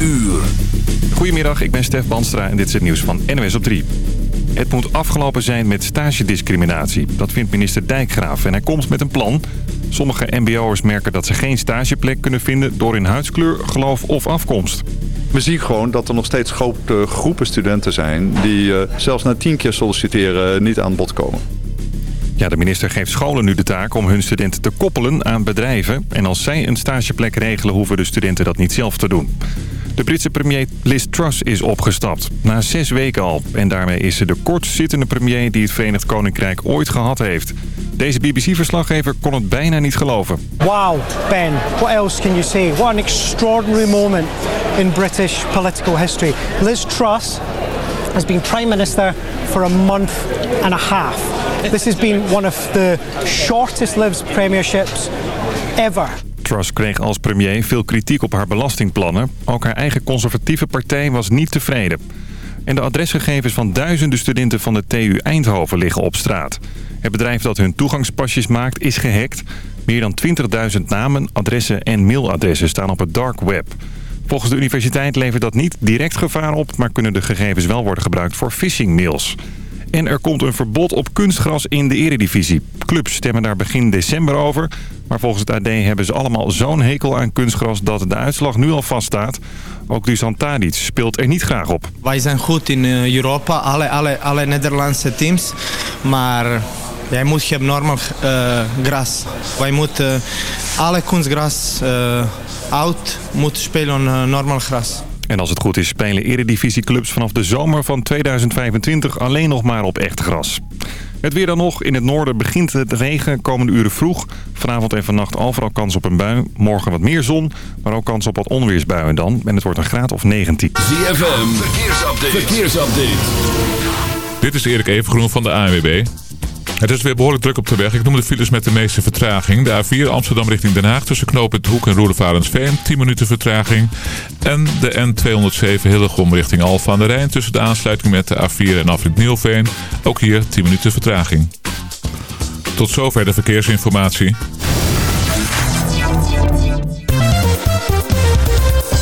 uur. Goedemiddag, ik ben Stef Banstra en dit is het nieuws van NWS op 3. Het moet afgelopen zijn met stagediscriminatie. Dat vindt minister Dijkgraaf en hij komt met een plan. Sommige mbo'ers merken dat ze geen stageplek kunnen vinden... door hun huidskleur, geloof of afkomst. We zien gewoon dat er nog steeds grote groepen studenten zijn... die eh, zelfs na tien keer solliciteren niet aan bod komen. Ja, de minister geeft scholen nu de taak om hun studenten te koppelen aan bedrijven. En als zij een stageplek regelen, hoeven de studenten dat niet zelf te doen. De Britse premier Liz Truss is opgestapt. Na zes weken al. En daarmee is ze de kortzittende premier die het Verenigd Koninkrijk ooit gehad heeft. Deze BBC-verslaggever kon het bijna niet geloven. Wow, Ben, what else can you say? What an extraordinary moment in British political history. Liz Truss has been Prime Minister for a month and a half. This has been one of the shortest lived premierships ever. Truss kreeg als premier veel kritiek op haar belastingplannen. Ook haar eigen conservatieve partij was niet tevreden. En de adresgegevens van duizenden studenten van de TU Eindhoven liggen op straat. Het bedrijf dat hun toegangspasjes maakt is gehackt. Meer dan 20.000 namen, adressen en mailadressen staan op het dark web. Volgens de universiteit levert dat niet direct gevaar op... maar kunnen de gegevens wel worden gebruikt voor phishing-mails. En er komt een verbod op kunstgras in de eredivisie. Clubs stemmen daar begin december over. Maar volgens het AD hebben ze allemaal zo'n hekel aan kunstgras dat de uitslag nu al vaststaat. Ook Dusan Tadic speelt er niet graag op. Wij zijn goed in eh, Europa, alle, alle, alle Nederlandse teams. Maar jij moet hebben normaal uh, gras. Wij moeten alle kunstgras uh, moeten spelen uh, normaal gras. En als het goed is spelen eredivisieclubs vanaf de zomer van 2025 alleen nog maar op echt gras. Het weer dan nog. In het noorden begint het regen komende uren vroeg. Vanavond en vannacht overal kans op een bui. Morgen wat meer zon, maar ook kans op wat onweersbuien dan. En het wordt een graad of 19. ZFM, verkeersupdate. verkeersupdate. Dit is Erik Evengroen van de ANWB. Het is weer behoorlijk druk op de weg. Ik noem de files met de meeste vertraging. De A4 Amsterdam richting Den Haag tussen knooppunt Hoek en Roedevarensveen. 10 minuten vertraging. En de N207 Hillegom richting Alfa aan de Rijn tussen de aansluiting met de A4 en Afrit Nieuwveen. Ook hier 10 minuten vertraging. Tot zover de verkeersinformatie.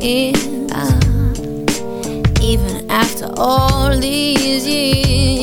tears. Uh, even after all these years,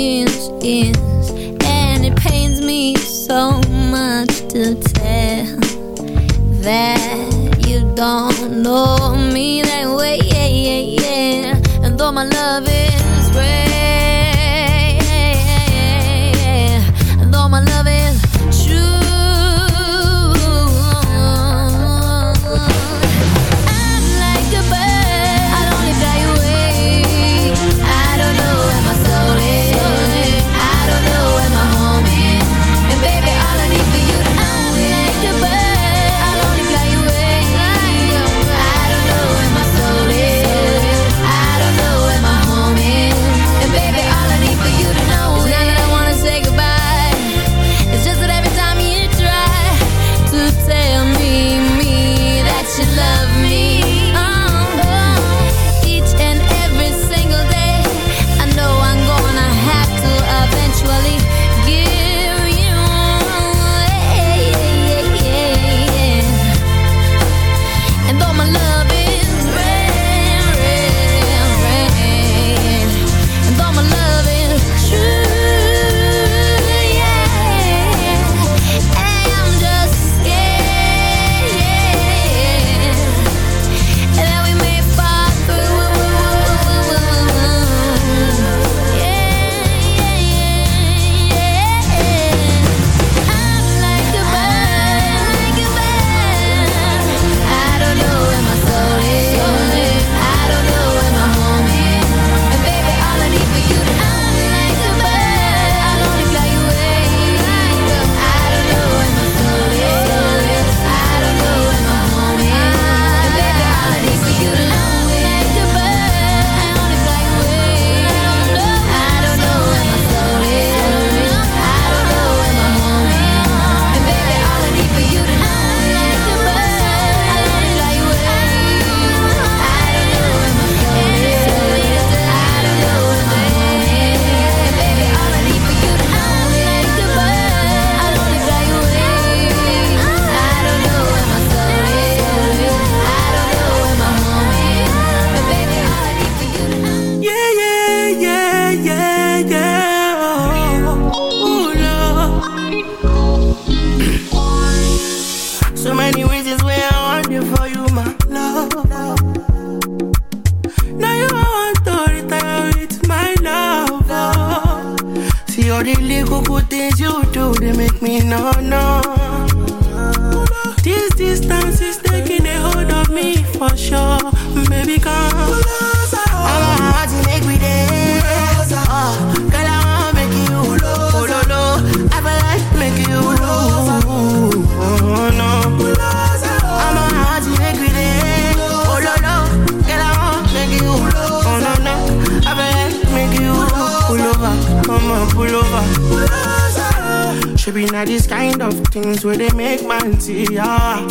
these kind of things where they make man see ya.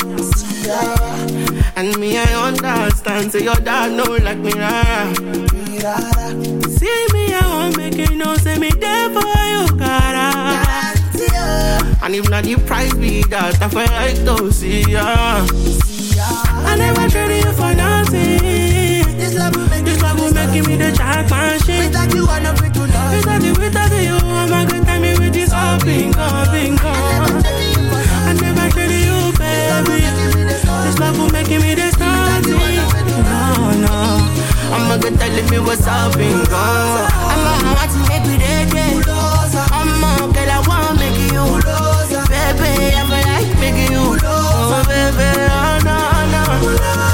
And me, I understand. Say your dad know like me, rara. See me, I won't make you know. Say me there for you, cara. Ah. And if not the price be that, I feel like to see ya. I never traded you for nothing. This love will make, this love will make me the shit. Without you, I fit to. Without you, without you, I'm a good time with this all bingo, bingo. I never traded you, baby. This love will make me starting. No, no. I'm a good telling me what's up, bingo. I'm a heart to make me dead, I'm a girl, I wanna make you. Baby, I feel like making you. Oh, baby, oh, no, no.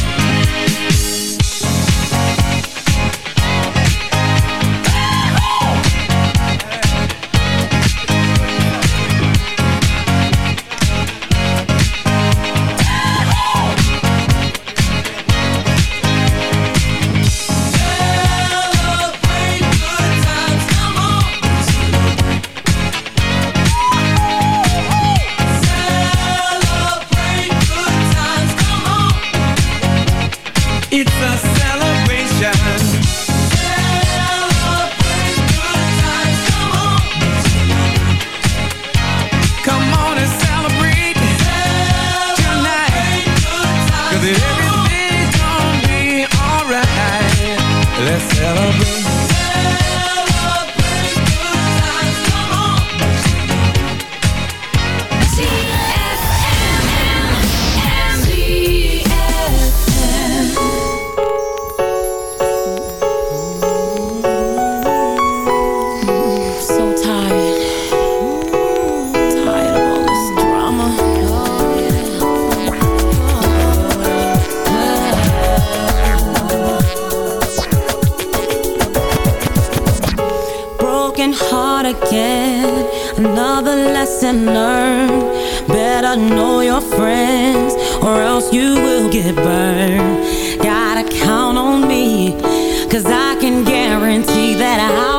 and learn. Better know your friends, or else you will get burned. Gotta count on me, cause I can guarantee that I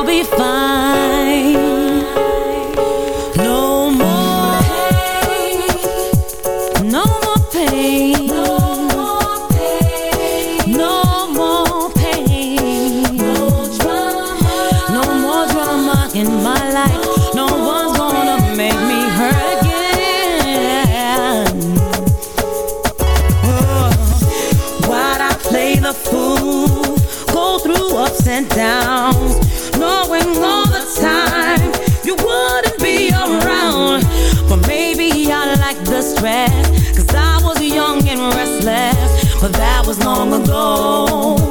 and downs, knowing all the time you wouldn't be around. But maybe I like the stress, cause I was young and restless, but that was long ago.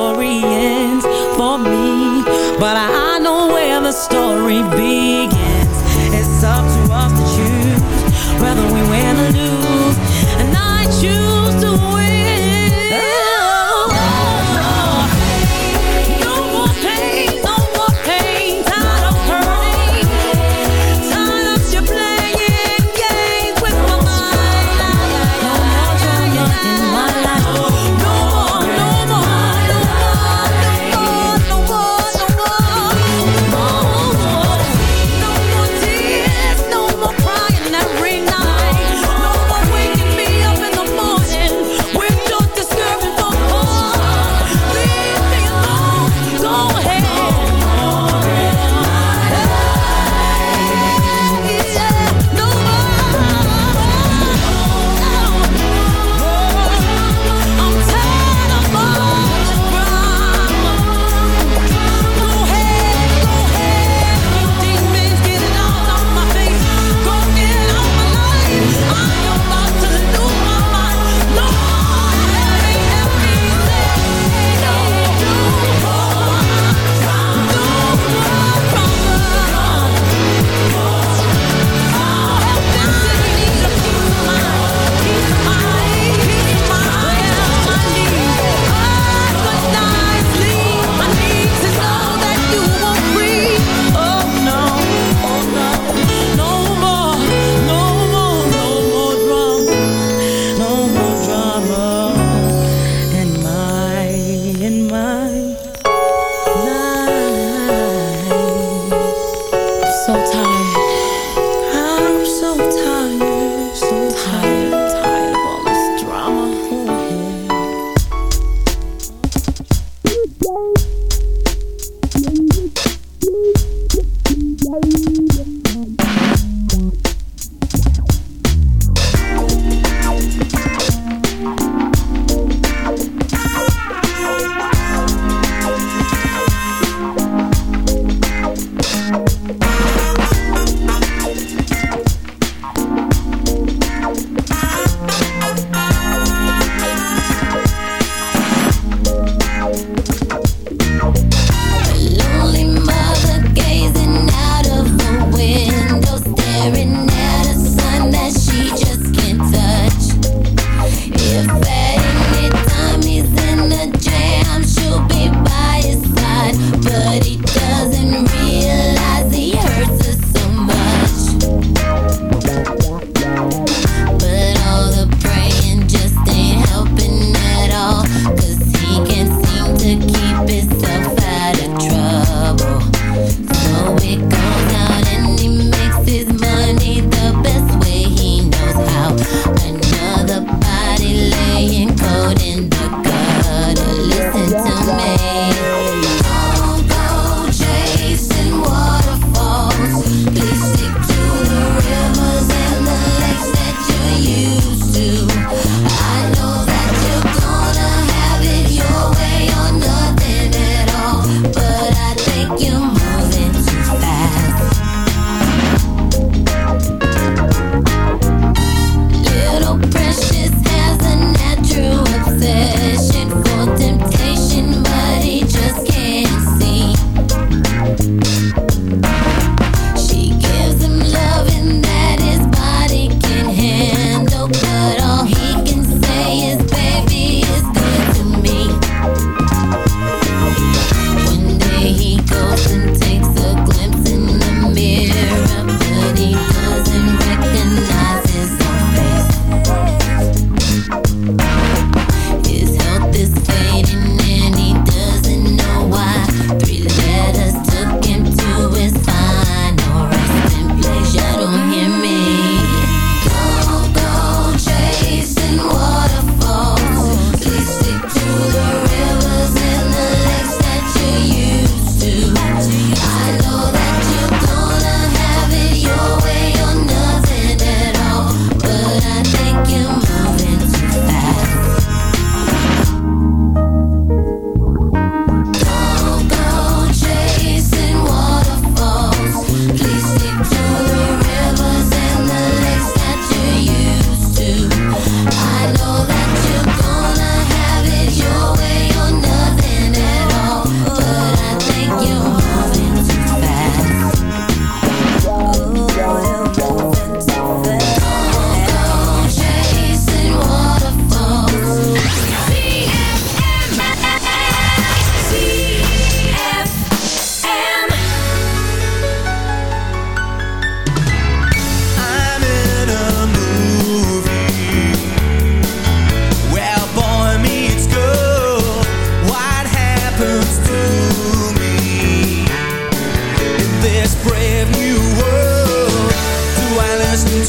story ends for me But I know where the story begins. It's up to us to choose Whether we win or lose. And I choose to win.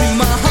my heart.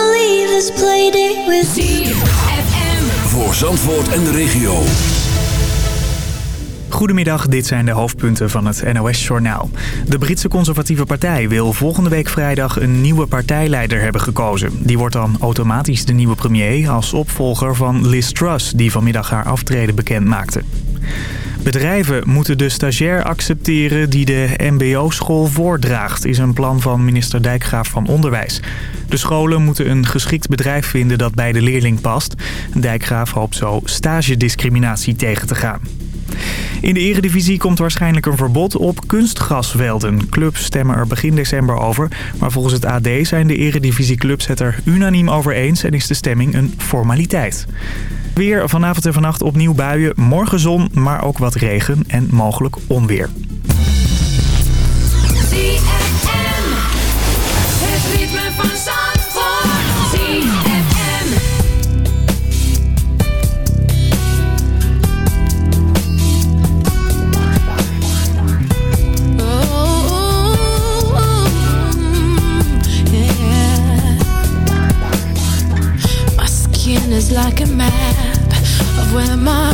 Leave this with you. Voor Zandvoort en de regio. Goedemiddag, dit zijn de hoofdpunten van het NOS-journaal. De Britse conservatieve partij wil volgende week vrijdag een nieuwe partijleider hebben gekozen. Die wordt dan automatisch de nieuwe premier als opvolger van Liz Truss, die vanmiddag haar aftreden bekend maakte. Bedrijven moeten de stagiair accepteren die de mbo-school voordraagt, is een plan van minister Dijkgraaf van Onderwijs. De scholen moeten een geschikt bedrijf vinden dat bij de leerling past. Dijkgraaf hoopt zo stagediscriminatie tegen te gaan. In de eredivisie komt waarschijnlijk een verbod op kunstgrasvelden. Clubs stemmen er begin december over. Maar volgens het AD zijn de eredivisieclubs het er unaniem over eens... en is de stemming een formaliteit. Weer vanavond en vannacht opnieuw buien. Morgen zon, maar ook wat regen en mogelijk onweer.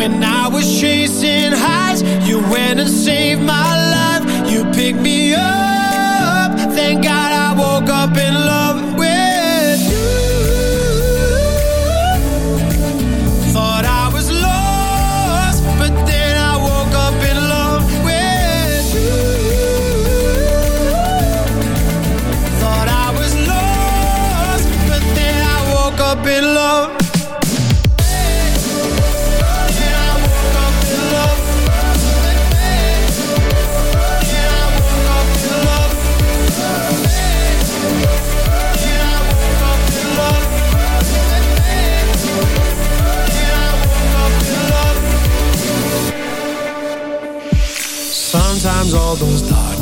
When I was chasing highs You went and saved my life You picked me up Thank God I woke up in love with you Thought I was lost, but then I woke up in love with you. Thought I was lost, but then I woke up in love.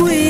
we